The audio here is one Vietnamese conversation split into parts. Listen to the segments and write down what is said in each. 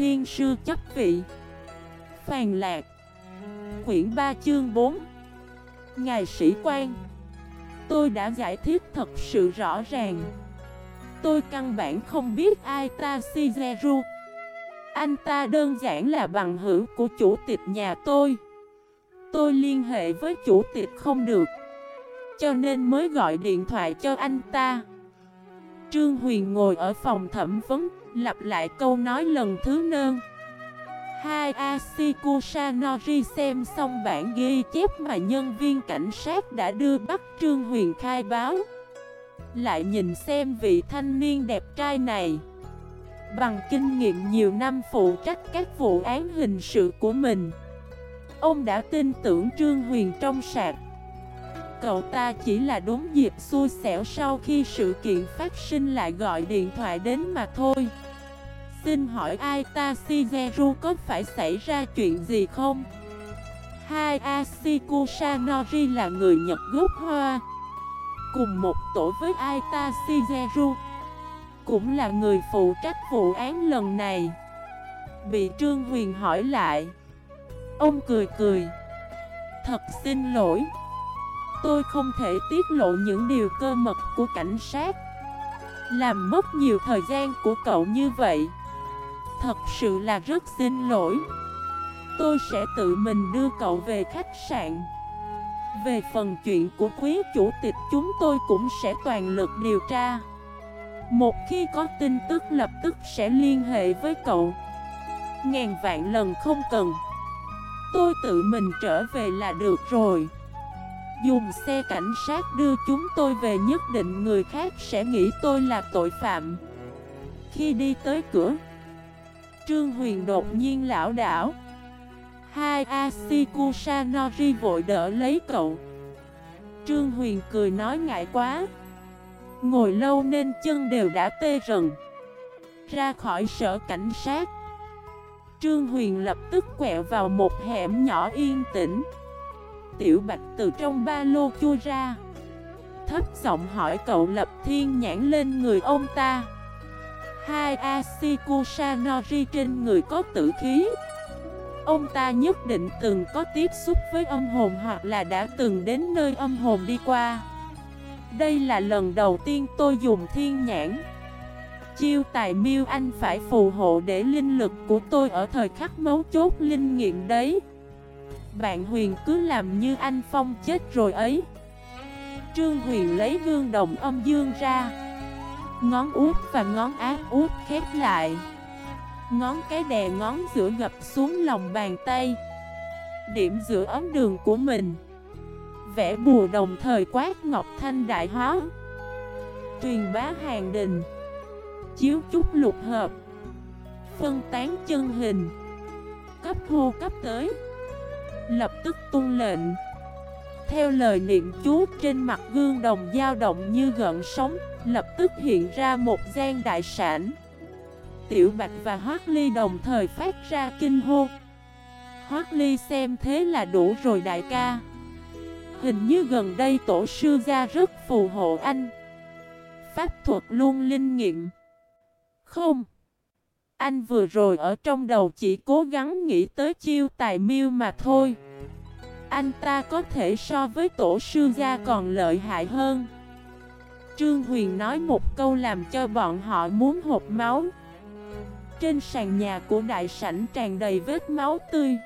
thiên sư chấp vị. Phàn lạc. Quyển 3 chương 4 Ngài sĩ quan. Tôi đã giải thích thật sự rõ ràng. Tôi căn bản không biết ai ta Shigeru Anh ta đơn giản là bằng hữu của chủ tịch nhà tôi. Tôi liên hệ với chủ tịch không được, Cho nên mới gọi điện thoại cho anh ta. Trương Huyền ngồi ở phòng thẩm vấn, Lặp lại câu nói lần thứ nơn. Hai Asikusa Nori xem xong bản ghi chép mà nhân viên cảnh sát đã đưa bắt Trương Huyền khai báo. Lại nhìn xem vị thanh niên đẹp trai này. Bằng kinh nghiệm nhiều năm phụ trách các vụ án hình sự của mình, Ông đã tin tưởng Trương Huyền trong sạc Cậu ta chỉ là đúng dịp xui xẻo sau khi sự kiện phát sinh lại gọi điện thoại đến mà thôi. Xin hỏi ai ta, Shigeru, có phải xảy ra chuyện gì không? Hai Asiku Sanori là người Nhật gốc Hoa. Cùng một tổ với Aita Shigeru? Cũng là người phụ trách vụ án lần này. Bị Trương Huyền hỏi lại. Ông cười cười. Thật xin lỗi. Tôi không thể tiết lộ những điều cơ mật của cảnh sát. Làm mất nhiều thời gian của cậu như vậy, Thật sự là rất xin lỗi. Tôi sẽ tự mình đưa cậu về khách sạn. Về phần chuyện của quý chủ tịch, chúng tôi cũng sẽ toàn lực điều tra. Một khi có tin tức lập tức sẽ liên hệ với cậu. Ngàn vạn lần không cần. Tôi tự mình trở về là được rồi. Dùng xe cảnh sát đưa chúng tôi về nhất định người khác sẽ nghĩ tôi là tội phạm. Khi đi tới cửa, Trương Huyền đột nhiên lão đảo. Hai Asikusa Nori vội đỡ lấy cậu. Trương Huyền cười nói ngại quá. Ngồi lâu nên chân đều đã tê rần. Ra khỏi sở cảnh sát. Trương Huyền lập tức quẹo vào một hẻm nhỏ yên tĩnh. Tiểu Bạch từ trong ba lô chui ra. Thấp giọng hỏi cậu lập thiên nhãn lên người ông ta. Hai Asikusanori trên người có tử khí. Ông ta nhất định từng có tiếp xúc với âm hồn hoặc là đã từng đến nơi âm hồn đi qua. Đây là lần đầu tiên tôi dùng thiên nhãn. Chiêu tài miêu anh phải phù hộ để linh lực của tôi ở thời khắc mấu chốt linh nghiệm đấy. Bạn Huyền cứ làm như anh Phong chết rồi ấy. Trương Huyền lấy gương đồng âm dương ra. Ngón út và ngón áp út khép lại. Ngón cái đè ngón giữa gập xuống lòng bàn tay. Điểm giữa ấm đường của mình. Vẽ bùa đồng thời quát Ngọc Thanh đại hóa. Truyền bá hàng đình. Chiếu chút lục hợp. Phân tán chân hình. Cấp hô cấp tới. Lập tức tung lệnh. Theo lời niệm chú trên mặt gương đồng dao động như gợn sóng, Lập tức hiện ra một gian đại sản Tiểu Bạch và Hoác Ly đồng thời phát ra kinh hô. Hoác Ly xem thế là đủ rồi đại ca. Hình như gần đây tổ sư gia rất phù hộ anh. Pháp thuật luôn linh nghiệm. Không. Anh vừa rồi ở trong đầu chỉ cố gắng nghĩ tới chiêu tài miêu mà thôi. Anh ta có thể so với tổ sư gia còn lợi hại hơn. Trương Huyền nói một câu làm cho bọn họ muốn hộp máu. Trên sàn nhà của đại sảnh tràn đầy vết máu tươi.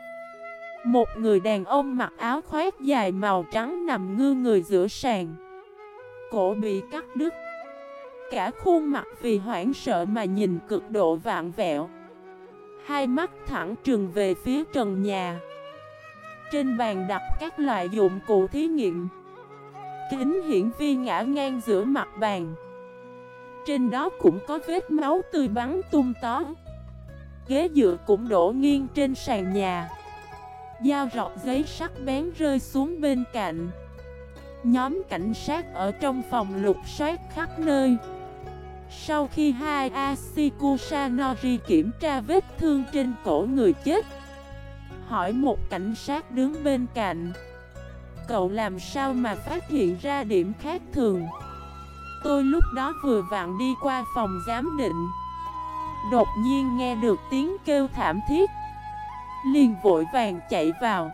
Một người đàn ông mặc áo khoét dài màu trắng nằm ngư người giữa sàn. Cổ bị cắt đứt. Cả khuôn mặt vì hoảng sợ mà nhìn cực độ vạn vẹo. Hai mắt thẳng trừng về phía trần nhà. Trên bàn đặt các loại dụng cụ thí nghiệm. Kính hiển vi ngã ngang giữa mặt bàn. Trên đó cũng có vết máu tươi bắn tung tó Ghế dựa cũng đổ nghiêng trên sàn nhà. Dao rọc giấy sắc bén rơi xuống bên cạnh. Nhóm cảnh sát ở trong phòng lục soát khắp nơi. Sau khi hai Asikusanori kiểm tra vết thương trên cổ người chết, Hỏi một cảnh sát đứng bên cạnh, Cậu làm sao mà phát hiện ra điểm khác thường? Tôi lúc đó vừa vặn đi qua phòng giám định, Đột nhiên nghe được tiếng kêu thảm thiết, Liền vội vàng chạy vào.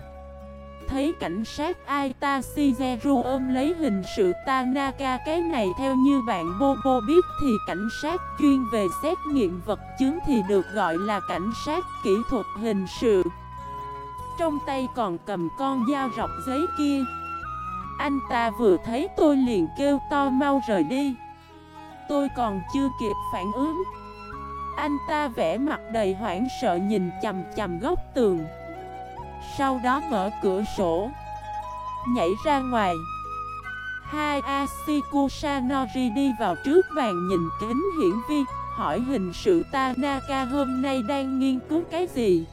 Thấy cảnh sát Aita Shigeru ôm lấy hình sự Tanaka. Cái này theo như bạn Bobo biết thì cảnh sát chuyên về xét nghiệm vật chứng thì được gọi là cảnh sát kỹ thuật hình sự. Trong tay còn cầm con dao rọc giấy kia. Anh ta vừa thấy tôi liền kêu to mau rời đi. Tôi còn chưa kịp phản ứng. Anh ta vẽ mặt đầy hoảng sợ nhìn chầm chầm góc tường. Sau đó mở cửa sổ. Nhảy ra ngoài. Hai Asikusanori đi vào trước bàn nhìn kính hiển vi, Hỏi hình sự Tanaka hôm nay đang nghiên cứu cái gì?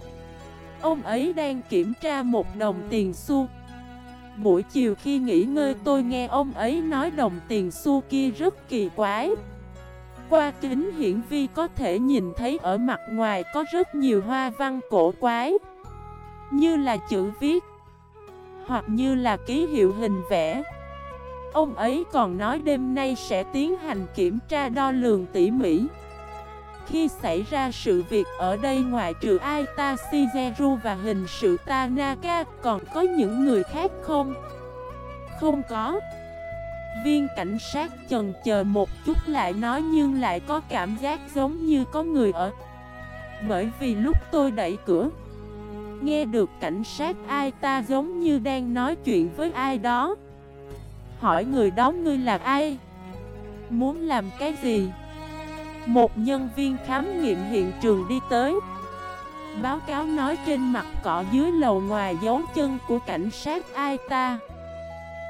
Ông ấy đang kiểm tra một đồng tiền xu. Buổi chiều khi nghỉ ngơi tôi nghe ông ấy nói đồng tiền xu kia rất kỳ quái. Qua kính hiển vi có thể nhìn thấy ở mặt ngoài có rất nhiều hoa văn cổ quái. Như là chữ viết, Hoặc như là ký hiệu hình vẽ. Ông ấy còn nói đêm nay sẽ tiến hành kiểm tra đo lường tỉ mỉ. Khi xảy ra sự việc ở đây ngoại trừ Aita Shigeru và hình sự Tanaka, còn có những người khác không? Không có. Viên cảnh sát chần chờ một chút lại nói nhưng lại có cảm giác giống như có người ở. Bởi vì lúc tôi đẩy cửa Nghe được cảnh sát ai ta giống như đang nói chuyện với ai đó. Hỏi người đó ngươi là ai? Muốn làm cái gì? Một nhân viên khám nghiệm hiện trường đi tới. Báo cáo nói trên mặt cỏ dưới lầu ngoài dấu chân của cảnh sát ai ta.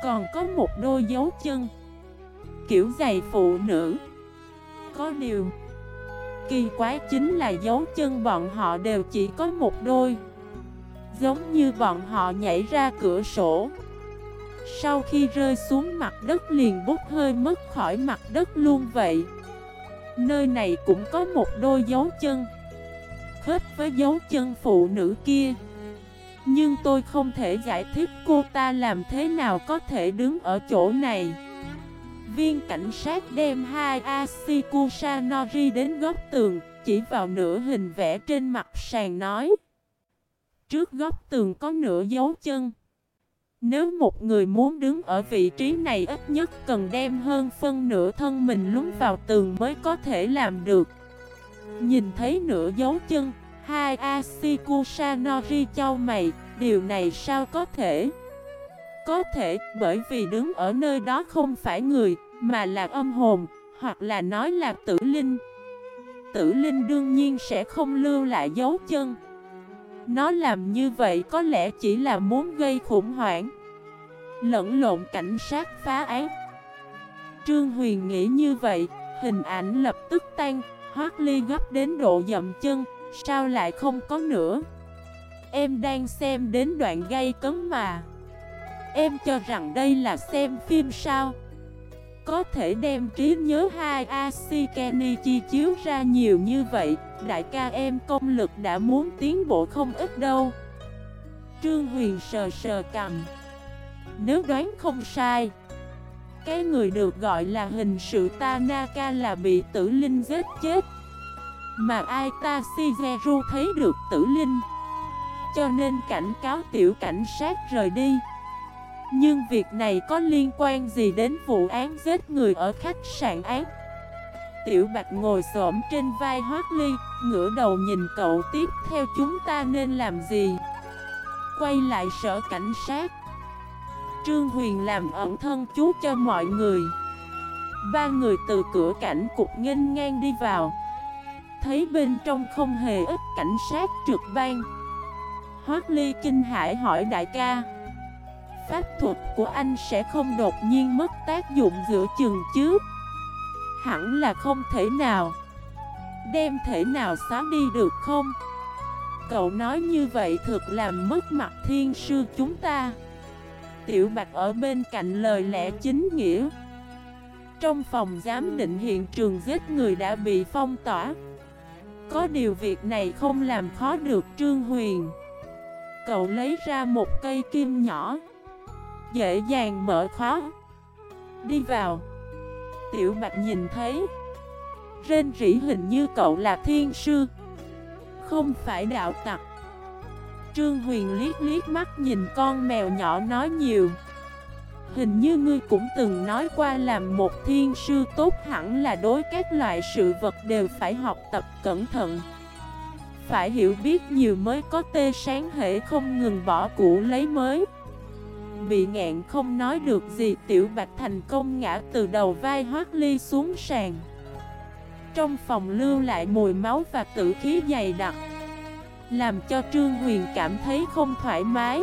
Còn có một đôi dấu chân. Kiểu giày phụ nữ. Có điều, Kỳ quái chính là dấu chân bọn họ đều chỉ có một đôi. Giống như bọn họ nhảy ra cửa sổ. Sau khi rơi xuống mặt đất liền bút hơi mất khỏi mặt đất luôn vậy. Nơi này cũng có một đôi dấu chân, Khớp với dấu chân phụ nữ kia. Nhưng tôi không thể giải thích cô ta làm thế nào có thể đứng ở chỗ này. Viên cảnh sát đem hai Asikusa Nori đến góc tường, Chỉ vào nửa hình vẽ trên mặt sàn nói. Trước góc tường có nửa dấu chân. Nếu một người muốn đứng ở vị trí này ít nhất cần đem hơn phân nửa thân mình lún vào tường mới có thể làm được. Nhìn thấy nửa dấu chân, hai Asikusanori châu mày, điều này sao có thể? Có thể bởi vì đứng ở nơi đó không phải người, mà là âm hồn, hoặc là nói là tử linh. Tử linh đương nhiên sẽ không lưu lại dấu chân nó làm như vậy có lẽ chỉ là muốn gây khủng hoảng. Lẫn lộn cảnh sát phá án. Trương Huyền nghĩ như vậy, Hình ảnh lập tức tan. Hoác ly gấp đến độ dậm chân, Sao lại không có nữa? Em đang xem đến đoạn gây cấn mà. Em cho rằng đây là xem phim sao? Có thể đem trí nhớ hai Asikeni chi chiếu ra nhiều như vậy, Đại ca em công lực đã muốn tiến bộ không ít đâu. Trương Huyền sờ sờ cầm. Nếu đoán không sai, Cái người được gọi là hình sự Tanaka là bị tử linh giết chết. Mà ai ta Shigeru thấy được tử linh? Cho nên cảnh cáo tiểu cảnh sát rời đi. Nhưng việc này có liên quan gì đến vụ án giết người ở khách sạn án Tiểu Bạch ngồi xổm trên vai Hoác Ly, ngửa đầu nhìn cậu tiếp theo chúng ta nên làm gì? Quay lại sở cảnh sát. Trương Huyền làm ẩn thân chú cho mọi người. Ba người từ cửa cảnh cục nghênh ngang đi vào. Thấy bên trong không hề ít cảnh sát trực ban. Hoác Ly kinh hải hỏi đại ca. Pháp thuật của anh sẽ không đột nhiên mất tác dụng giữa chừng chứ? Hẳn là không thể nào. Đem thể nào xóa đi được không? Cậu nói như vậy thực làm mất mặt thiên sư chúng ta. Tiểu Bạch ở bên cạnh lời lẽ chính nghĩa. Trong phòng giám định hiện trường giết người đã bị phong tỏa. Có điều việc này không làm khó được Trương Huyền. Cậu lấy ra một cây kim nhỏ. Dễ dàng mở khóa. Đi vào. Tiểu Bạch nhìn thấy. Rên rỉ hình như cậu là thiên sư. Không phải đạo tặc. Trương Huyền liếc liếc mắt nhìn con mèo nhỏ nói nhiều. Hình như ngươi cũng từng nói qua làm một thiên sư tốt hẳn là đối các loại sự vật đều phải học tập cẩn thận. Phải hiểu biết nhiều mới có tê sáng hệ không ngừng bỏ cũ lấy mới. Bị ngạn không nói được gì, tiểu bạch thành công ngã từ đầu vai hoác ly xuống sàn. Trong phòng lưu lại mùi máu và tử khí dày đặc, Làm cho Trương Huyền cảm thấy không thoải mái.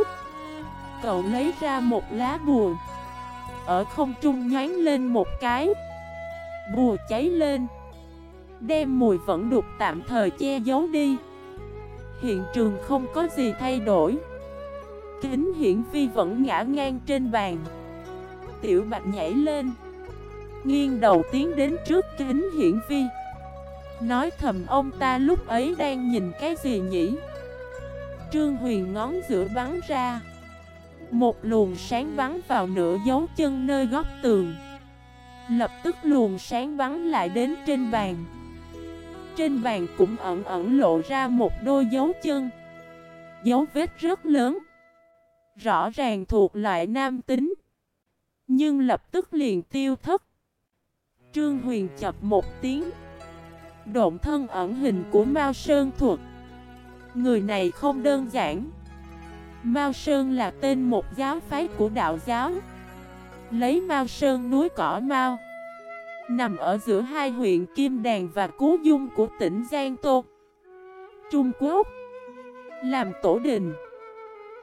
Cậu lấy ra một lá bùa, ở không trung nhoán lên một cái. Bùa cháy lên, Đem mùi vẫn đục tạm thời che giấu đi. Hiện trường không có gì thay đổi. Kính hiển vi vẫn ngã ngang trên bàn. Tiểu bạch nhảy lên. Nghiêng đầu tiến đến trước kính hiển vi. Nói thầm ông ta lúc ấy đang nhìn cái gì nhỉ? Trương Huyền ngón giữa bắn ra. Một luồng sáng bắn vào nửa dấu chân nơi góc tường. Lập tức luồng sáng bắn lại đến trên bàn. Trên bàn cũng ẩn ẩn lộ ra một đôi dấu chân. Dấu vết rất lớn. Rõ ràng thuộc loại nam tính. Nhưng lập tức liền tiêu thất. Trương Huyền chập một tiếng. Độn thân ẩn hình của Mao Sơn Thuật. Người này không đơn giản. Mao Sơn là tên một giáo phái của đạo giáo. Lấy Mao Sơn núi cỏ Mao. Nằm ở giữa hai huyện Kim Đàn và Cú Dung của tỉnh Giang Tô. Trung Quốc. Làm tổ đình.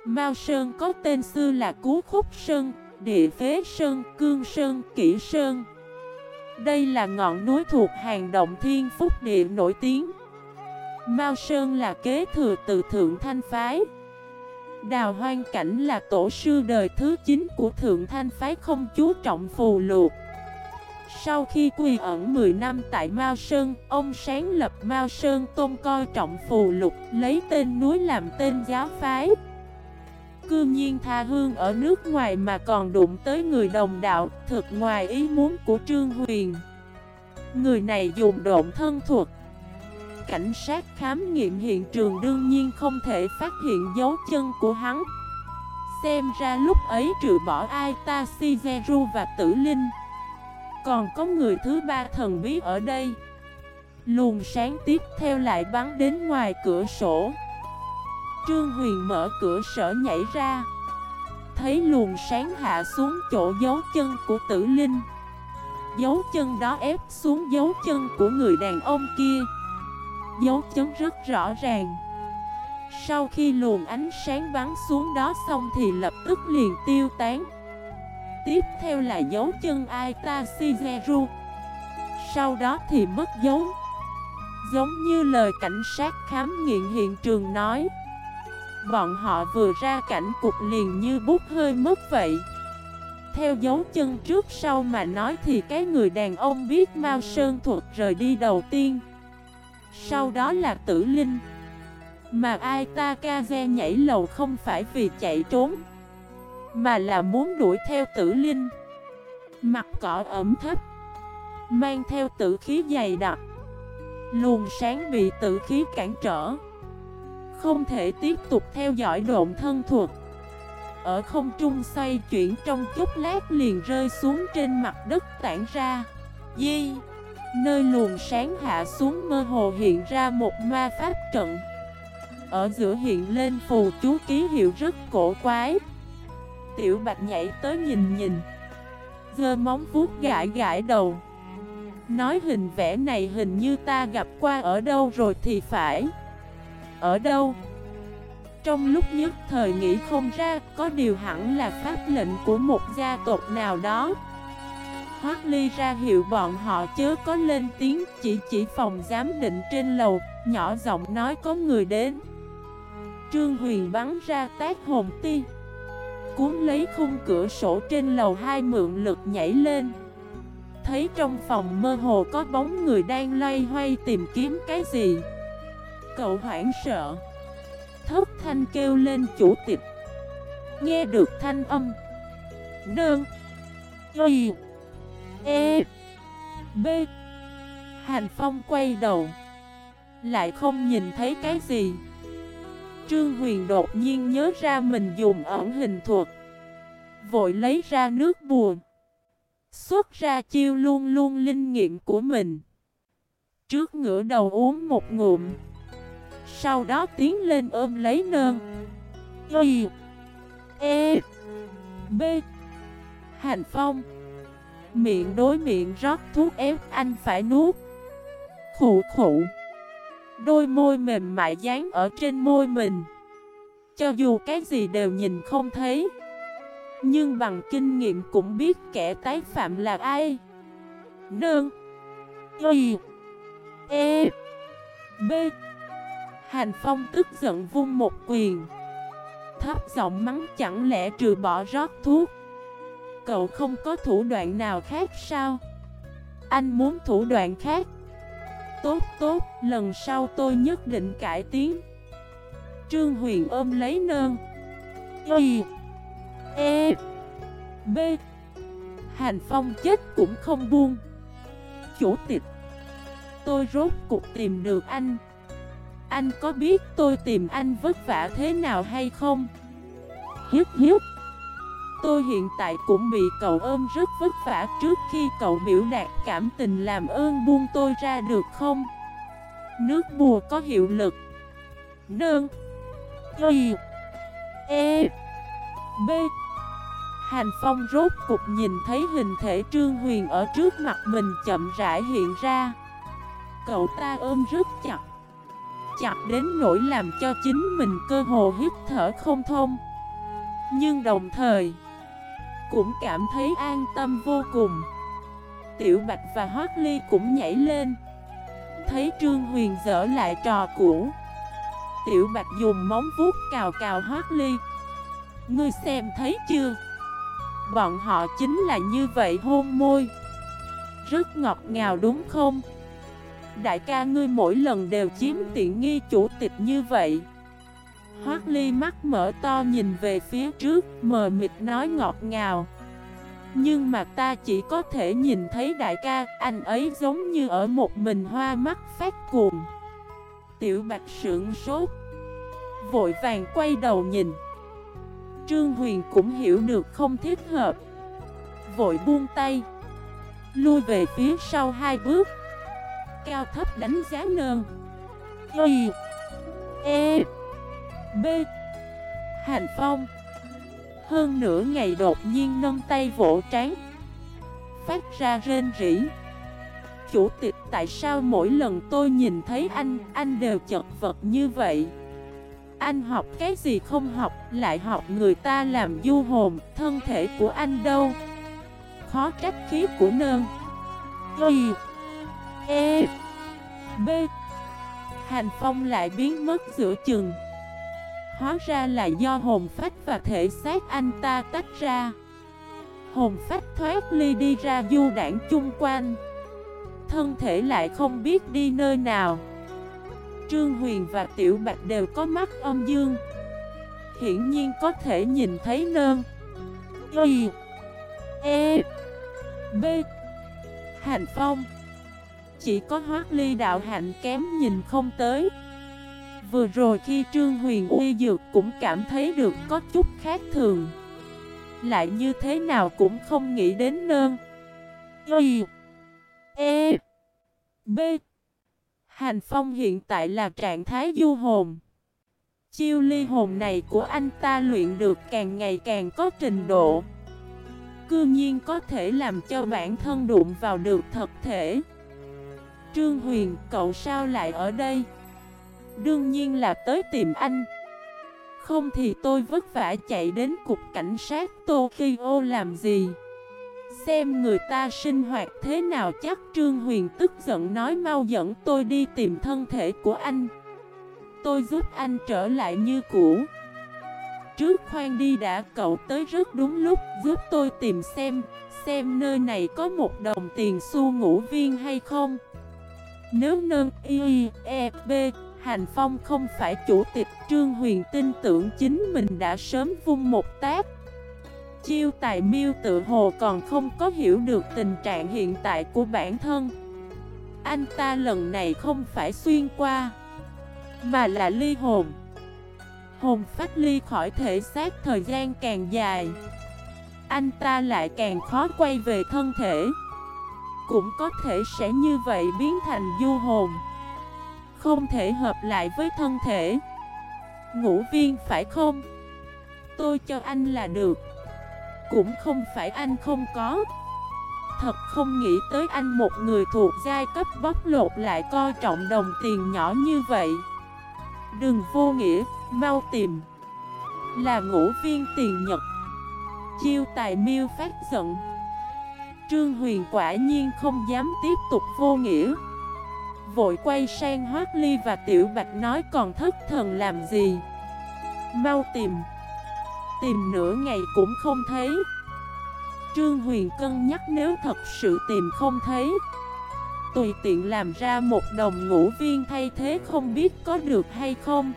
Mao Sơn có tên xưa là Cú Khúc Sơn, Địa Phế Sơn, Cương Sơn, Kỷ Sơn Đây là ngọn núi thuộc hàng động thiên phúc địa nổi tiếng Mao Sơn là kế thừa từ Thượng Thanh Phái Đào Hoang Cảnh là tổ sư đời thứ 9 của Thượng Thanh Phái không chú trọng phù luộc. Sau khi quỳ ẩn 10 năm tại Mao Sơn, ông sáng lập Mao Sơn tôn coi trọng phù lục, lấy tên núi làm tên giáo phái. Cư nhiên tha hương ở nước ngoài mà còn đụng tới người đồng đạo, thực ngoài ý muốn của Trương Huyền. Người này dùng độn thân thuật. Cảnh sát khám nghiệm hiện trường đương nhiên không thể phát hiện dấu chân của hắn. Xem ra lúc ấy trừ bỏ ai ta Shigeru và Tử Linh Còn có người thứ ba thần bí ở đây. Luồng sáng tiếp theo lại bắn đến ngoài cửa sổ. Trương Huyền mở cửa sở nhảy ra. Thấy luồng sáng hạ xuống chỗ dấu chân của tử linh. Dấu chân đó ép xuống dấu chân của người đàn ông kia. Dấu chân rất rõ ràng. Sau khi luồng ánh sáng bắn xuống đó xong thì lập tức liền tiêu tán. Tiếp theo là dấu chân Aita Shigeru Sau đó thì mất dấu. Giống như lời cảnh sát khám nghiệm hiện trường nói. Bọn họ vừa ra cảnh cục liền như bút hơi mất vậy. Theo dấu chân trước sau mà nói thì cái người đàn ông biết Mao Sơn thuật rời đi đầu tiên. Sau đó là tử linh. Mà ai ta Kaze nhảy lầu không phải vì chạy trốn, Mà là muốn đuổi theo tử linh. Mặt cỏ ẩm thấp, Mang theo tử khí dày đặc. Luồng sáng bị tử khí cản trở. Không thể tiếp tục theo dõi độn thân thuật. Ở không trung xoay chuyển trong chút lát liền rơi xuống trên mặt đất tản ra. Di, Nơi luồng sáng hạ xuống mơ hồ hiện ra một ma pháp trận. Ở giữa hiện lên phù chú ký hiệu rất cổ quái. Tiểu bạch nhảy tới nhìn nhìn. Gơ móng vuốt gãi gãi đầu. Nói hình vẽ này hình như ta gặp qua ở đâu rồi thì phải. Ở đâu? Trong lúc nhất thời nghĩ không ra, Có điều hẳn là pháp lệnh của một gia tộc nào đó. Hoác ly ra hiệu bọn họ chớ có lên tiếng, Chỉ chỉ phòng giám định trên lầu, Nhỏ giọng nói có người đến. Trương Huyền bắn ra tác hồn ti, Cuốn lấy khung cửa sổ trên lầu hai mượn lực nhảy lên. Thấy trong phòng mơ hồ có bóng người đang loay hoay tìm kiếm cái gì Cậu hoảng sợ. Thất thanh kêu lên chủ tịch. Nghe được thanh âm. Đơn Y. E. B. Hành Phong quay đầu. Lại không nhìn thấy cái gì. Trương Huyền đột nhiên nhớ ra mình dùng ẩn hình thuật. Vội lấy ra nước buồn Xuất ra chiêu luôn luôn linh nghiệm của mình. Trước ngửa đầu uống một ngụm. Sau đó tiến lên ôm lấy nơn. Y E B. Hành phong. Miệng đối miệng rót thuốc ép anh phải nuốt. Khủ khủ Đôi môi mềm mại dán ở trên môi mình. Cho dù cái gì đều nhìn không thấy. Nhưng bằng kinh nghiệm cũng biết kẻ tái phạm là ai. Nương Y E B. Hành Phong tức giận vung một quyền. Thấp giọng mắng chẳng lẽ trừ bỏ rót thuốc? Cậu không có thủ đoạn nào khác sao? Anh muốn thủ đoạn khác. Tốt tốt, lần sau tôi nhất định cải tiến. Trương Huyền ôm lấy nơn. Y E B. Hành Phong chết cũng không buông. Chủ tịch Tôi rốt cuộc tìm được anh. Anh có biết tôi tìm anh vất vả thế nào hay không? Hiếp hiếp. Tôi hiện tại cũng bị cậu ôm rất vất vả trước khi cậu biểu đạt cảm tình làm ơn buông tôi ra được không? Nước bùa có hiệu lực. Nương Y. E. B. Hành Phong rốt cục nhìn thấy hình thể Trương Huyền ở trước mặt mình chậm rãi hiện ra. Cậu ta ôm rất chặt. Chặt đến nỗi làm cho chính mình cơ hồ hít thở không thông. Nhưng đồng thời, cũng cảm thấy an tâm vô cùng. Tiểu Bạch và Hoác Ly cũng nhảy lên. Thấy Trương Huyền dở lại trò cũ, Tiểu Bạch dùng móng vuốt cào cào Hoác Ly. Ngươi xem thấy chưa? Bọn họ chính là như vậy hôn môi. Rất ngọt ngào, đúng không? Đại ca ngươi mỗi lần đều chiếm tiện nghi chủ tịch như vậy. Hoác ly mắt mở to nhìn về phía trước, mờ mịt nói ngọt ngào. Nhưng mà ta chỉ có thể nhìn thấy đại ca, anh ấy giống như ở một mình hoa mắt phát cuồng. Tiểu bạch sưởng sốt Vội vàng quay đầu nhìn. Trương Huyền cũng hiểu được không thích hợp Vội buông tay Lui về phía sau hai bước. Cao thấp đánh giá nơn Y E B. Hành Phong. Hơn nửa ngày đột nhiên nâng tay vỗ trán. Phát ra rên rỉ. Chủ tịch, tại sao mỗi lần tôi nhìn thấy anh Anh đều chật vật như vậy? Anh học cái gì không học, Lại học người ta làm du hồn, Thân thể của anh đâu? Khó trách khí của nơn Y E B. Hành Phong lại biến mất giữa chừng. Hóa ra là do hồn phách và thể xác anh ta tách ra. Hồn phách thoát ly đi ra du đảng chung quanh. Thân thể lại không biết đi nơi nào. Trương Huyền và Tiểu Bạch đều có mắt âm dương. Hiển nhiên có thể nhìn thấy nơn. Y. E. B. Hành Phong. Chỉ có hoác ly đạo hạnh kém nhìn không tới. Vừa rồi khi Trương Huyền uy dược cũng cảm thấy được có chút khác thường. Lại như thế nào cũng không nghĩ đến nơn. Y E B. Hành Phong hiện tại là trạng thái du hồn. Chiêu ly hồn này của anh ta luyện được càng ngày càng có trình độ. Cư nhiên có thể làm cho bản thân đụng vào được thật thể. Trương Huyền, cậu sao lại ở đây? Đương nhiên là tới tìm anh. Không thì tôi vất vả chạy đến cục cảnh sát Tokyo làm gì? Xem người ta sinh hoạt thế nào chắc Trương Huyền tức giận nói mau dẫn tôi đi tìm thân thể của anh. Tôi giúp anh trở lại như cũ. Trước khoan đi đã cậu tới rất đúng lúc giúp tôi tìm xem Xem nơi này có một đồng tiền xu ngũ viên hay không. Nếu nâng y e b Hành Phong không phải chủ tịch, Trương Huyền tin tưởng chính mình đã sớm vung một tác Chiêu tài miêu tự hồ còn không có hiểu được tình trạng hiện tại của bản thân. Anh ta lần này không phải xuyên qua, Mà là ly hồn. Hồn phát ly khỏi thể xác thời gian càng dài, Anh ta lại càng khó quay về thân thể. Cũng có thể sẽ như vậy biến thành du hồn. Không thể hợp lại với thân thể. Ngũ viên phải không? Tôi cho anh là được. Cũng không phải anh không có. Thật không nghĩ tới anh một người thuộc giai cấp bóc lột lại coi trọng đồng tiền nhỏ như vậy. Đừng vô nghĩa, mau tìm. Là ngũ viên tiền nhật. Chiêu tài miêu phát giận. Trương Huyền quả nhiên không dám tiếp tục vô nghĩa. Vội quay sang Hoác Ly và Tiểu Bạch nói còn thất thần làm gì? Mau tìm. Tìm nửa ngày cũng không thấy. Trương Huyền cân nhắc nếu thật sự tìm không thấy. Tùy tiện làm ra một đồng ngũ viên thay thế không biết có được hay không.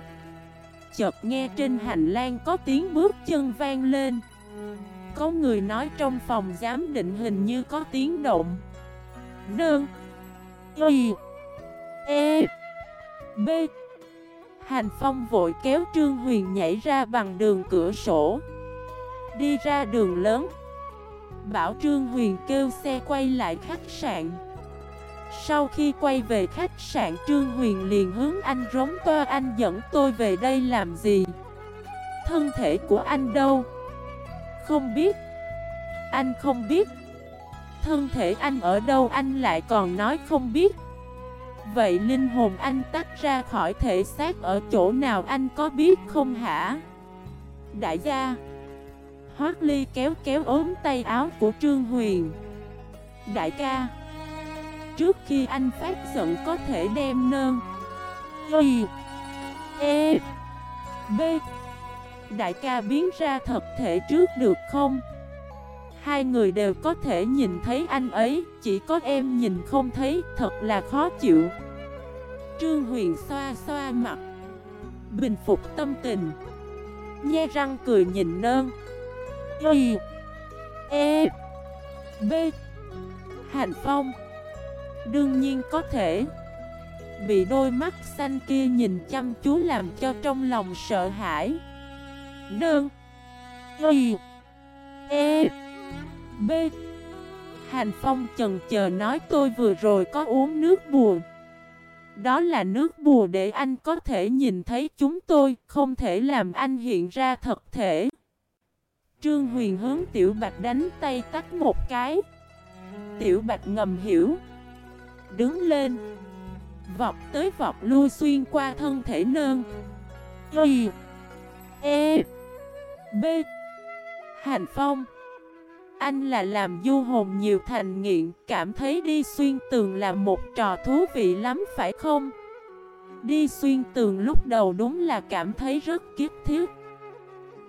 Chợt nghe trên hành lang có tiếng bước chân vang lên. Có người nói trong phòng giám định hình như có tiếng động. Nương. Y. E. B. Hành Phong vội kéo Trương Huyền nhảy ra bằng đường cửa sổ. Đi ra đường lớn. Bảo Trương Huyền kêu xe quay lại khách sạn. Sau khi quay về khách sạn, Trương Huyền liền hướng anh rống toa, anh dẫn tôi về đây làm gì? Thân thể của anh đâu? Không biết. Anh không biết. Thân thể anh ở đâu anh lại còn nói không biết. Vậy linh hồn anh tách ra khỏi thể xác ở chỗ nào anh có biết không hả? Đại gia. Hoác Ly kéo kéo ốm tay áo của Trương Huyền. Đại ca. Trước khi anh phát giận có thể đem nơn. Y. E. B. Đại ca biến ra thật thể trước được không? Hai người đều có thể nhìn thấy anh ấy, Chỉ có em nhìn không thấy, Thật là khó chịu. Trương Huyền xoa xoa mặt, Bình phục tâm tình. Nhe răng cười nhìn nơn. Y E B. Hạnh Phong, Đương nhiên có thể. Bị đôi mắt xanh kia nhìn chăm chú làm cho trong lòng sợ hãi. Đơn Y E B. Hành Phong chần chờ nói tôi vừa rồi có uống nước bùa. Đó là nước bùa để anh có thể nhìn thấy chúng tôi, Không thể làm anh hiện ra thật thể. Trương Huyền hướng Tiểu Bạch đánh tay tắt một cái. Tiểu Bạch ngầm hiểu. Đứng lên. Vọt tới vọt lui xuyên qua thân thể nơn Y E B. Hành Phong. Anh là làm du hồn nhiều thành nghiện, Cảm thấy đi xuyên tường là một trò thú vị lắm phải không? Đi xuyên tường lúc đầu đúng là cảm thấy rất kiếp thiết.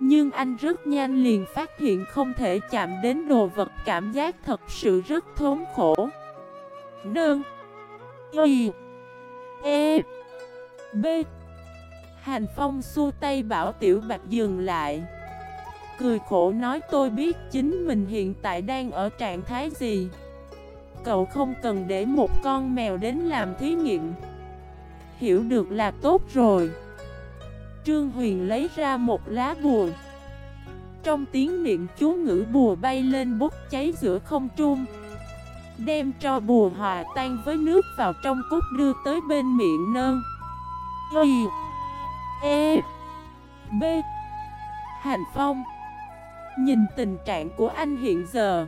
Nhưng anh rất nhanh liền phát hiện không thể chạm đến đồ vật cảm giác thật sự rất thốn khổ. Đơn Y. E. B. Hành Phong xua tay bảo Tiểu Bạch dừng lại. Cười khổ nói, tôi biết chính mình hiện tại đang ở trạng thái gì. Cậu không cần để một con mèo đến làm thí nghiệm. Hiểu được là tốt rồi. Trương Huyền lấy ra một lá bùa. Trong tiếng niệm, chú ngữ bùa bay lên bốc cháy giữa không trung, Đem cho bùa hòa tan với nước vào trong cốt đưa tới bên miệng nơn. Y E B. Hành Phong. Nhìn tình trạng của anh hiện giờ,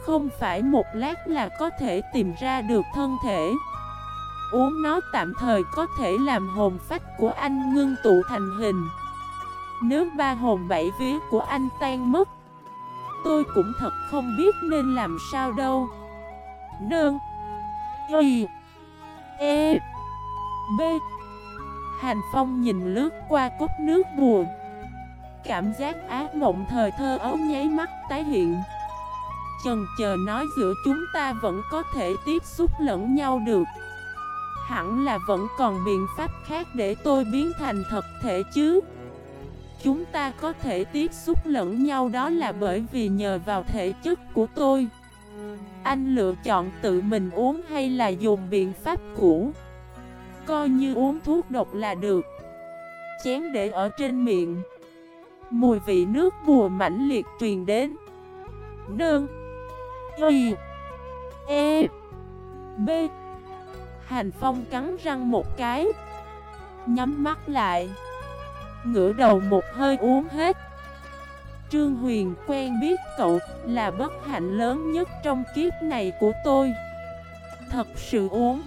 Không phải một lát là có thể tìm ra được thân thể. Uống nó tạm thời có thể làm hồn phách của anh ngưng tụ thành hình. Nếu ba hồn bảy vía của anh tan mất, Tôi cũng thật không biết nên làm sao đâu. Nương, Y E B. Hành Phong nhìn lướt qua cốt nước buồn. Cảm giác ác mộng thời thơ ấu nháy mắt tái hiện. Chần chờ nói giữa chúng ta vẫn có thể tiếp xúc lẫn nhau được. Hẳn là vẫn còn biện pháp khác để tôi biến thành thật thể chứ? Chúng ta có thể tiếp xúc lẫn nhau đó là bởi vì nhờ vào thể chất của tôi. Anh lựa chọn tự mình uống hay là dùng biện pháp cũ? Coi như uống thuốc độc là được. Chén để ở trên miệng. Mùi vị nước bùa mãnh liệt truyền đến. Nương. Y. E. B. Hành Phong cắn răng một cái. Nhắm mắt lại. Ngửa đầu một hơi uống hết. Trương Huyền quen biết cậu là bất hạnh lớn nhất trong kiếp này của tôi. Thật sự uống.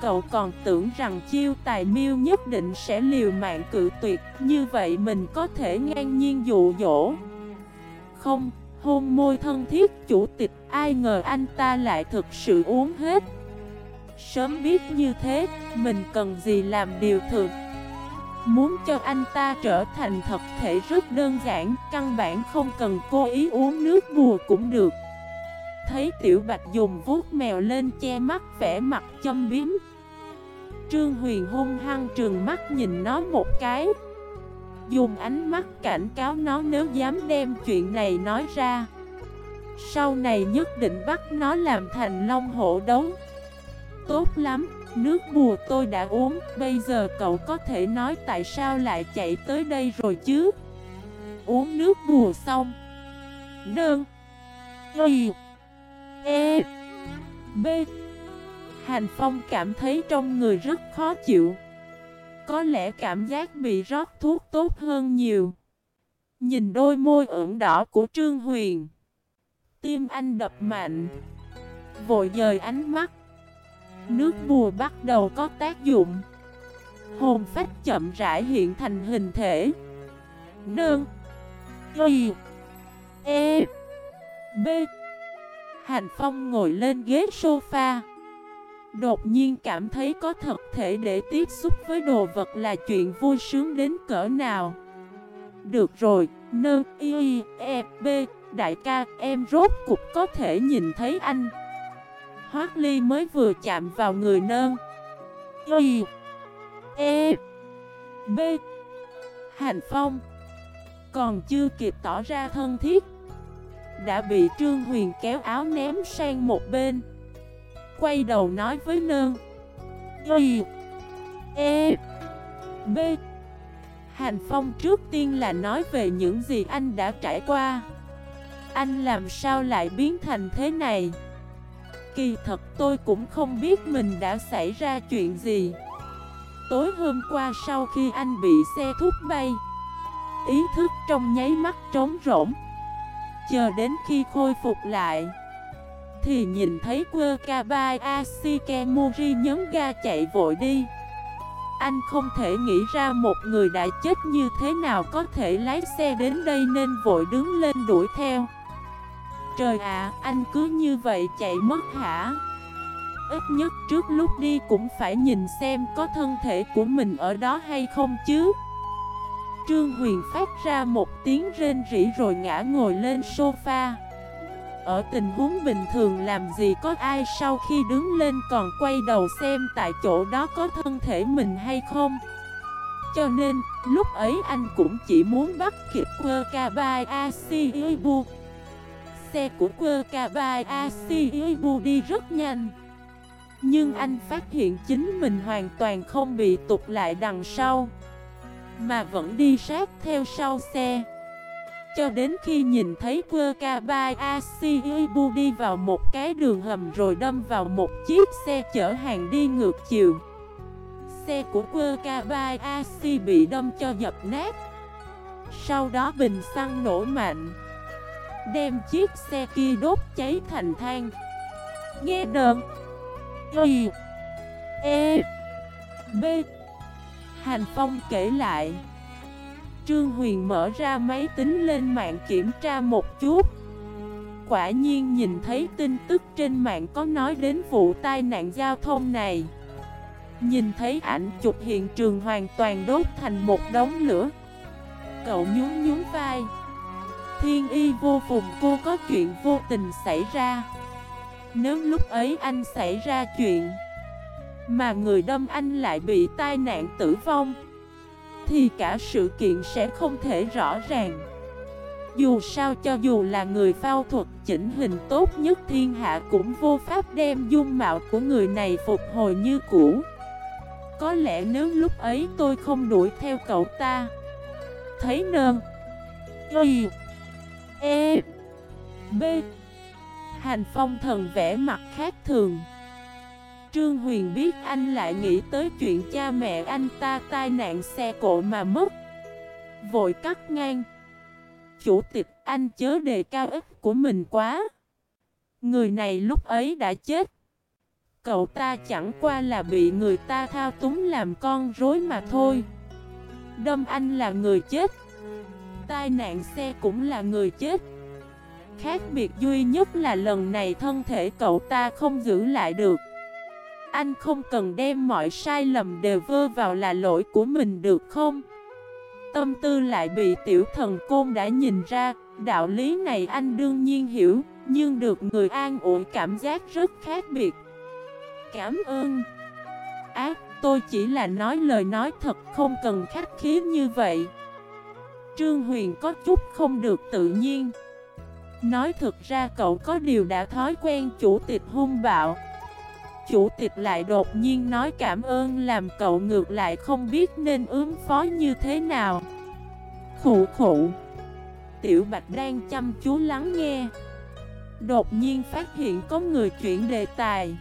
Cậu còn tưởng rằng chiêu tài miêu nhất định sẽ liều mạng cự tuyệt Như vậy mình có thể ngang nhiên dụ dỗ. Không, hôn môi thân thiết chủ tịch Ai ngờ anh ta lại thực sự uống hết. Sớm biết như thế, mình cần gì làm điều thường? Muốn cho anh ta trở thành thật thể rất đơn giản Căn bản không cần cố ý uống nước bùa cũng được. Thấy tiểu bạch dùng vuốt mèo lên che mắt vẻ mặt châm biếm Trương Huyền hung hăng trừng mắt nhìn nó một cái. Dùng ánh mắt cảnh cáo nó nếu dám đem chuyện này nói ra. Sau này nhất định bắt nó làm thành long hổ đấu. Tốt lắm, nước bùa tôi đã uống Bây giờ cậu có thể nói tại sao lại chạy tới đây rồi chứ? Uống nước bùa xong. Đơn. Y. E. B. Hành Phong cảm thấy trong người rất khó chịu. Có lẽ cảm giác bị rót thuốc tốt hơn nhiều. Nhìn đôi môi ửng đỏ của Trương Huyền. Tim anh đập mạnh. Vội dời ánh mắt. Nước bùa bắt đầu có tác dụng. Hồn phách chậm rãi hiện thành hình thể. Nương. Y. E. B. Hành Phong ngồi lên ghế sofa. Đột nhiên cảm thấy có thật thể để tiếp xúc với đồ vật là chuyện vui sướng đến cỡ nào. Được rồi, nơ y e b Đại ca em rốt cục có thể nhìn thấy anh. Hoác ly mới vừa chạm vào người nơ. Y E B. Hành phong. Còn chưa kịp tỏ ra thân thiết Đã bị Trương Huyền kéo áo ném sang một bên. Quay đầu nói với nơn Y E B. Hành Phong trước tiên là nói về những gì anh đã trải qua. Anh làm sao lại biến thành thế này? Kỳ thật tôi cũng không biết mình đã xảy ra chuyện gì. Tối hôm qua sau khi anh bị xe thúc bay, Ý thức trong nháy mắt trống rỗng. Chờ đến khi khôi phục lại thì nhìn thấy Wakabai Ashikemori nhấn ga chạy vội đi. Anh không thể nghĩ ra một người đã chết như thế nào có thể lái xe đến đây nên vội đứng lên đuổi theo. Trời ạ, anh cứ như vậy chạy mất hả? Ít nhất trước lúc đi cũng phải nhìn xem có thân thể của mình ở đó hay không chứ. Trương Huyền phát ra một tiếng rên rỉ rồi ngã ngồi lên sofa ở tình huống bình thường làm gì có ai sau khi đứng lên còn quay đầu xem tại chỗ đó có thân thể mình hay không. Cho nên, lúc ấy anh cũng chỉ muốn bắt kịp Kwakabai Asiibu Xe của Kwakabai Asiibu đi rất nhanh. Nhưng anh phát hiện chính mình hoàn toàn không bị tụt lại đằng sau Mà vẫn đi sát theo sau xe cho đến khi nhìn thấy Wakabai Asiibu đi vào một cái đường hầm rồi đâm vào một chiếc xe chở hàng đi ngược chiều. Xe của Wakabai Asi bị đâm cho dập nát. Sau đó bình xăng nổ mạnh, Đem chiếc xe kia đốt cháy thành than. Nghe đợt Y. E. B. Hành Phong kể lại. Trương Huyền mở ra máy tính lên mạng kiểm tra một chút. Quả nhiên nhìn thấy tin tức trên mạng có nói đến vụ tai nạn giao thông này. Nhìn thấy ảnh chụp hiện trường hoàn toàn đốt thành một đống lửa. Cậu nhún nhún vai. Thiên y vô phùng cô có chuyện vô tình xảy ra. Nếu lúc ấy anh xảy ra chuyện Mà người đâm anh lại bị tai nạn tử vong thì cả sự kiện sẽ không thể rõ ràng. Dù sao cho dù là người phao thuật, chỉnh hình tốt nhất thiên hạ cũng vô pháp đem dung mạo của người này phục hồi như cũ. Có lẽ nếu lúc ấy tôi không đuổi theo cậu ta, Thấy nơn Y E B, Hành phong thần vẽ mặt khác thường. Trương Huyền biết anh lại nghĩ tới chuyện cha mẹ anh ta tai nạn xe cộ mà mất. Vội cắt ngang. Chủ tịch, anh chớ đề cao ức của mình quá. Người này lúc ấy đã chết. Cậu ta chẳng qua là bị người ta thao túng làm con rối mà thôi. Đâm anh là người chết. Tai nạn xe cũng là người chết. Khác biệt duy nhất là lần này thân thể cậu ta không giữ lại được. Anh không cần đem mọi sai lầm đều vơ vào là lỗi của mình được không? Tâm tư lại bị tiểu thần côn đã nhìn ra, Đạo lý này anh đương nhiên hiểu, Nhưng được người an ủi cảm giác rất khác biệt. Cảm ơn. Ác tôi chỉ là nói lời nói thật, không cần khách khí như vậy. Trương Huyền có chút không được tự nhiên. Nói thực ra cậu có điều đã thói quen chủ tịch hung bạo. Chủ tịch lại đột nhiên nói cảm ơn, làm cậu ngược lại không biết nên ứng phó như thế nào. Khủ khủ Tiểu Bạch đang chăm chú lắng nghe. Đột nhiên phát hiện có người chuyển đề tài.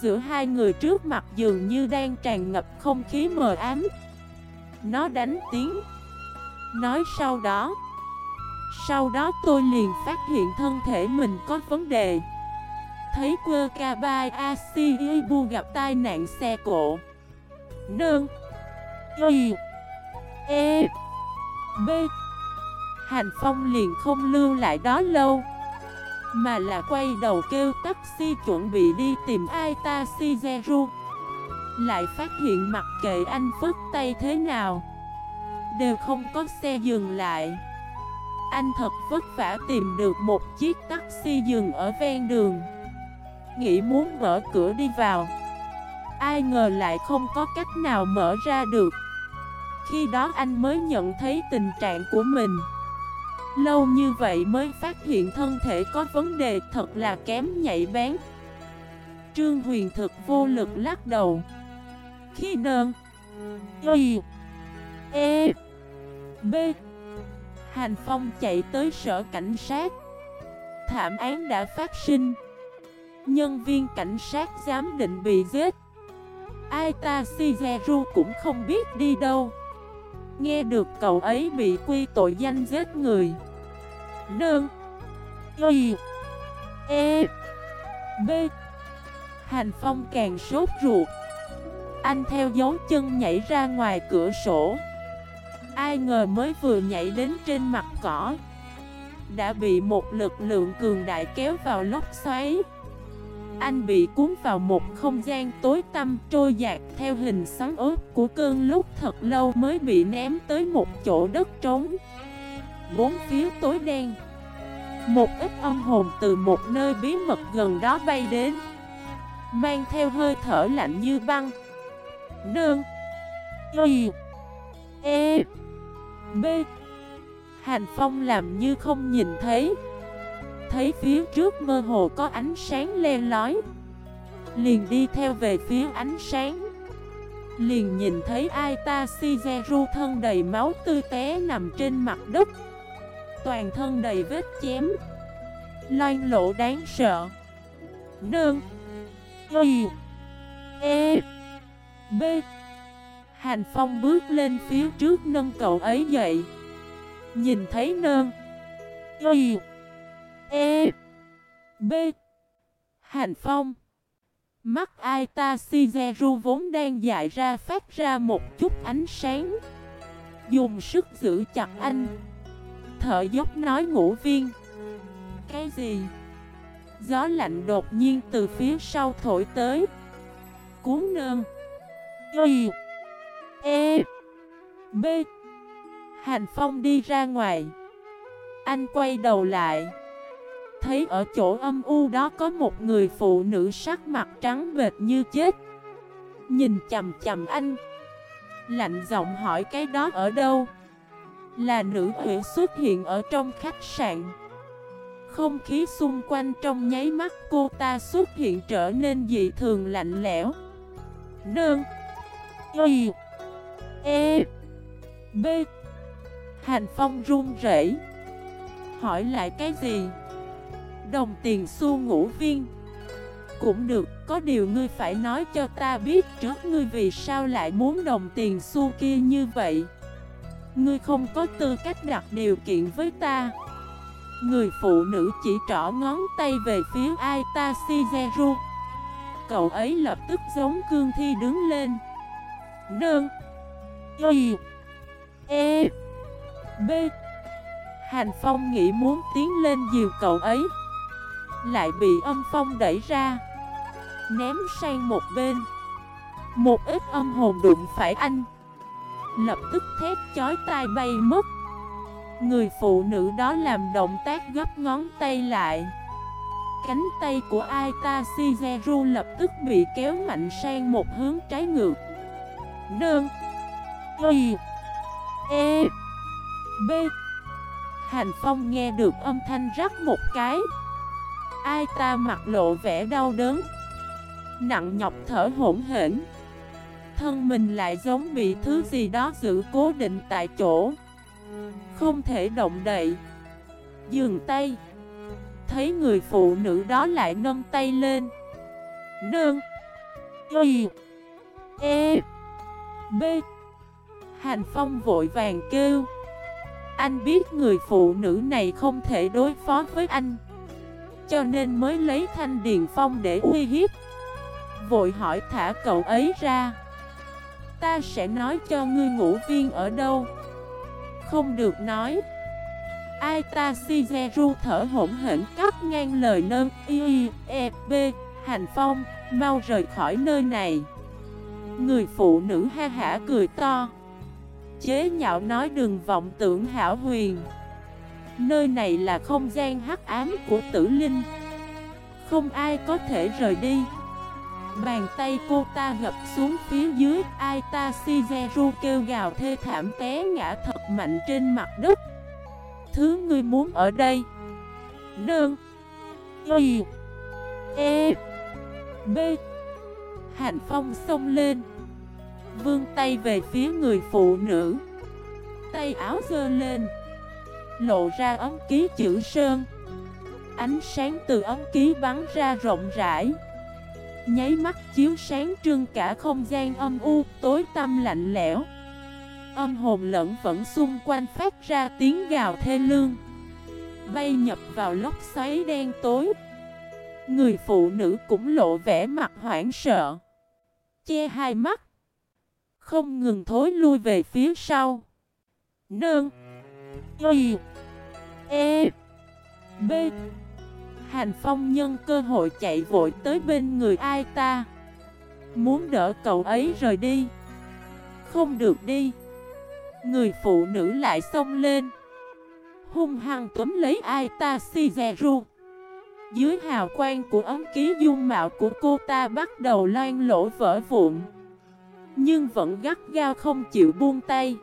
Giữa hai người trước mặt dường như đang tràn ngập không khí mờ ám. Nó đánh tiếng. Nói sau đó. Sau đó tôi liền phát hiện thân thể mình có vấn đề. Thấy quơ ca bai bu gặp tai nạn xe cộ. Nương. Y. E. B. Hành Phong liền không lưu lại đó lâu, Mà là quay đầu kêu taxi chuẩn bị đi tìm Aita Shigeru Lại phát hiện mặc kệ anh phức tay thế nào, Đều không có xe dừng lại. Anh thật vất vả tìm được một chiếc taxi dừng ở ven đường. Nghĩ muốn mở cửa đi vào. Ai ngờ lại không có cách nào mở ra được. Khi đó anh mới nhận thấy tình trạng của mình. Lâu như vậy mới phát hiện thân thể có vấn đề thật là kém nhạy bén. Trương Huyền thực vô lực lắc đầu. Khi đơn Y E B Hành Phong chạy tới sở cảnh sát. Thảm án đã phát sinh. Nhân viên cảnh sát giám định bị giết. Aita Shigeru cũng không biết đi đâu. Nghe được cậu ấy bị quy tội danh giết người. Nương. Y. E. B. Hành Phong càng sốt ruột. Anh theo dấu chân nhảy ra ngoài cửa sổ. Ai ngờ mới vừa nhảy đến trên mặt cỏ. Đã bị một lực lượng cường đại kéo vào lốc xoáy. Anh bị cuốn vào một không gian tối tăm, trôi dạt theo hình xoắn ớt của cơn lúc thật lâu mới bị ném tới một chỗ đất trống. Bốn phía tối đen. Một ít âm hồn từ một nơi bí mật gần đó bay đến, Mang theo hơi thở lạnh như băng. Nương Y. E. B. Hành Phong làm như không nhìn thấy. Thấy phía trước mơ hồ có ánh sáng le lói. Liền đi theo về phía ánh sáng. Liền nhìn thấy Aita Shigeru thân đầy máu tươi té nằm trên mặt đất. Toàn thân đầy vết chém. Loan lộ đáng sợ. Nương. Y. E. B. Hành Phong bước lên phía trước nâng cậu ấy dậy. Nhìn thấy nơn Y. E B. Hành Phong. Mắt Aita Shigeru vốn đang dại ra phát ra một chút ánh sáng. Dùng sức giữ chặt anh. Thợ dốc nói ngủ viên. Cái gì? Gió lạnh đột nhiên từ phía sau thổi tới. Cuốn nơn. Y. E. B. Hành Phong đi ra ngoài. Anh quay đầu lại. Thấy ở chỗ âm u đó có một người phụ nữ sắc mặt trắng bệt như chết. Nhìn chầm chầm anh. Lạnh giọng hỏi cái đó ở đâu? Là nữ quỷ xuất hiện ở trong khách sạn. Không khí xung quanh trong nháy mắt cô ta xuất hiện trở nên dị thường lạnh lẽo. Nương. Y. E. B. Hành Phong run rẩy. Hỏi lại cái gì? Đồng tiền xu ngũ viên. Cũng được, có điều ngươi phải nói cho ta biết trước ngươi vì sao lại muốn đồng tiền xu kia như vậy. Ngươi không có tư cách đặt điều kiện với ta. Người phụ nữ chỉ trỏ ngón tay về phía Aita Shigeru. Cậu ấy lập tức giống cương thi đứng lên. Nương. Y. E. B. Hành Phong nghĩ muốn tiến lên dìu cậu ấy. Lại bị âm phong đẩy ra. Ném sang một bên. Một ít âm hồn đụng phải anh. Lập tức thét chói tai bay mất. Người phụ nữ đó làm động tác gấp ngón tay lại. Cánh tay của Aita Shigeru lập tức bị kéo mạnh sang một hướng trái ngược. Đơn. Y. E. B. Hành Phong nghe được âm thanh rắc một cái. Ai ta mặt lộ vẻ đau đớn. Nặng nhọc thở hỗn hển. Thân mình lại giống bị thứ gì đó giữ cố định tại chỗ. Không thể động đậy. Dừng tay. Thấy người phụ nữ đó lại nâng tay lên. Nâng, Y. E. B. Hành Phong vội vàng kêu. Anh biết người phụ nữ này không thể đối phó với anh. Cho nên mới lấy thanh điền phong để uy hiếp. Vội hỏi thả cậu ấy ra. Ta sẽ nói cho ngươi ngủ viên ở đâu. Không được nói. Ai ta si ru thở hỗn hển cắt ngang lời nâng Y, E, B Hành Phong, mau rời khỏi nơi này. Người phụ nữ ha hả cười to. Chế nhạo nói đừng vọng tưởng hảo huyền. Nơi này là không gian hắc ám của tử linh. Không ai có thể rời đi. Bàn tay cô ta gập xuống phía dưới, Ai ta Shigeru kêu gào thê thảm té ngã thật mạnh trên mặt đất. Thứ ngươi muốn ở đây? Đơn. Y. E. B. Hạnh phong xông lên. Vương tay về phía người phụ nữ. Tay áo dơ lên. Lộ ra ấm ký chữ sơn. Ánh sáng từ ấm ký bắn ra rộng rãi. Nháy mắt chiếu sáng trưng cả không gian âm u, Tối tăm lạnh lẽo. Âm hồn lẫn vẫn xung quanh phát ra tiếng gào thê lương. Bay nhập vào lốc xoáy đen tối. Người phụ nữ cũng lộ vẻ mặt hoảng sợ. Che hai mắt. Không ngừng thối lui về phía sau. Nương. Y E B. Hành phong nhân cơ hội chạy vội tới bên người ai ta? Muốn đỡ cậu ấy rời đi. Không được đi. Người phụ nữ lại xông lên. Hung hăng túm lấy ai ta si ru. Dưới hào quang của ấm ký dung mạo của cô ta bắt đầu loan lỗ vỡ vụn. Nhưng vẫn gắt gao không chịu buông tay.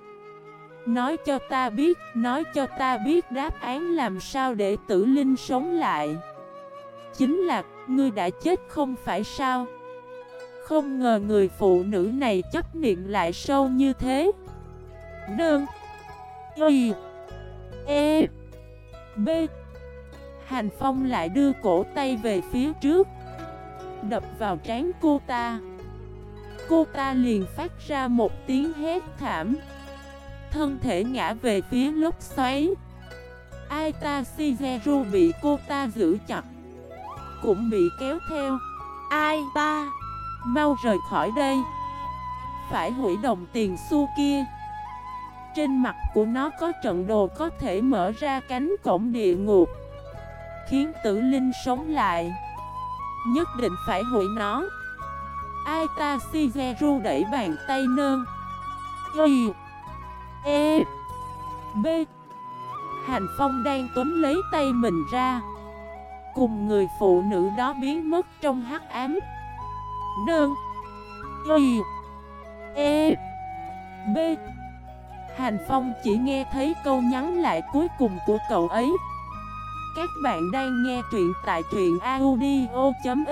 Nói cho ta biết, nói cho ta biết đáp án làm sao để tử linh sống lại. Chính là, ngươi đã chết không phải sao? Không ngờ người phụ nữ này chấp niệm lại sâu như thế. Đơn. Y. E. B. Hành Phong lại đưa cổ tay về phía trước. Đập vào trán cô ta. Cô ta liền phát ra một tiếng hét thảm. Thân thể ngã về phía lốc xoáy. Aita Shigeru bị cô ta giữ chặt. Cũng bị kéo theo. Ai ta Mau rời khỏi đây. Phải hủy đồng tiền xu kia. Trên mặt của nó có trận đồ có thể mở ra cánh cổng địa ngục. Khiến tử linh sống lại. Nhất định phải hủy nó. Aita Shigeru đẩy bàn tay nơn. Y E B. Hành Phong đang túm lấy tay mình ra. Cùng người phụ nữ đó biến mất trong hắc ám. Nương. Y. E. B. Hành Phong chỉ nghe thấy câu nhắn lại cuối cùng của cậu ấy. Các bạn đang nghe truyện tại truyện audio.fif